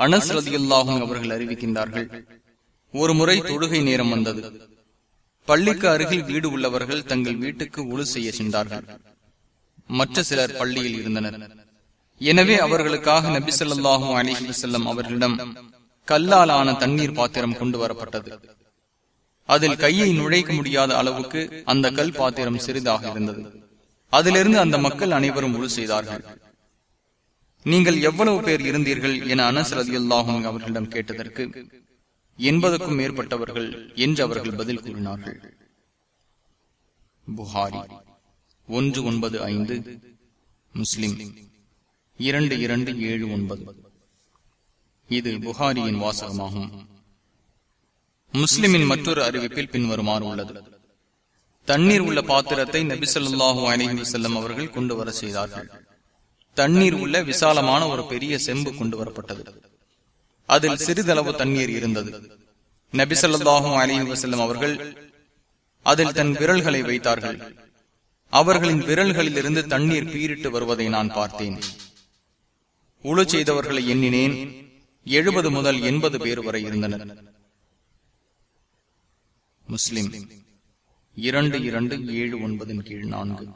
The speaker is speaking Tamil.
அனஸ் ரதியுல்லாஹும் அவர்கள் அறிவிக்கின்றார்கள் ஒரு முறை தொழுகை நேரம் வந்தது. பள்ளிக்கு அருகில் வீடு உள்ளவர்கள் தங்கள் வீட்டுக்கு ஒழு செய்ய சென்றார்கள். மற்ற சிலர் பள்ளியில் இருந்தனர். எனவே அவர்களுக்காக நபி சொல்லாஹும் அலிஹி செல்லம் அவர்களிடம் கல்லால் ஆன தண்ணீர் பாத்திரம் கொண்டு வரப்பட்டது. அதில் கையை நுழைக்க முடியாத அளவுக்கு அந்த கல் பாத்திரம் சிறிதாக இருந்தது. அதிலிருந்து அந்த மக்கள் அனைவரும் உழு செய்தார்கள். நீங்கள் எவ்வளவு பேர் இருந்தீர்கள் என அனஸ் அவர்களிடம் கேட்டதற்கு எண்பதுக்கும் மேற்பட்டவர்கள் என்று அவர்கள் பதில் கூறினார்கள். புகாரி ஒன்று ஒன்பது ஐந்து முஸ்லிம் இரண்டு இரண்டு ஏழு ஒன்பது. இது புகாரியின் வாசகமாகும். முஸ்லிமின் மற்றொரு அறிவிப்பில் பின்வருமாறு உள்ளது. தண்ணீர் உள்ள பாத்திரத்தை நபிசல்லாஹு அலஹி வசல்லம் அவர்கள் கொண்டு வர செய்தார்கள். தண்ணீர் உள்ள விசாலமான ஒரு பெரிய செம்பு கொண்டு வரப்பட்டது அதில் சிறிதளவு தண்ணீர் இருந்தது. நபிசல்லாஹும் அலஹி வசல்லம் அவர்கள் அதில் தன் விரல்களை வைத்தார்கள். அவர்களின் விரல்களில் இருந்து தண்ணீர் பீரிட்டு வருவதை நான் பார்த்தேன். உழு செய்தவர்களை எண்ணினேன். எழுபது முதல் எண்பது பேர் வரை இருந்தனர். முஸ்லிம். இரண்டு இரண்டு ஏழு ஒன்பதின் கீழ் நான்கு.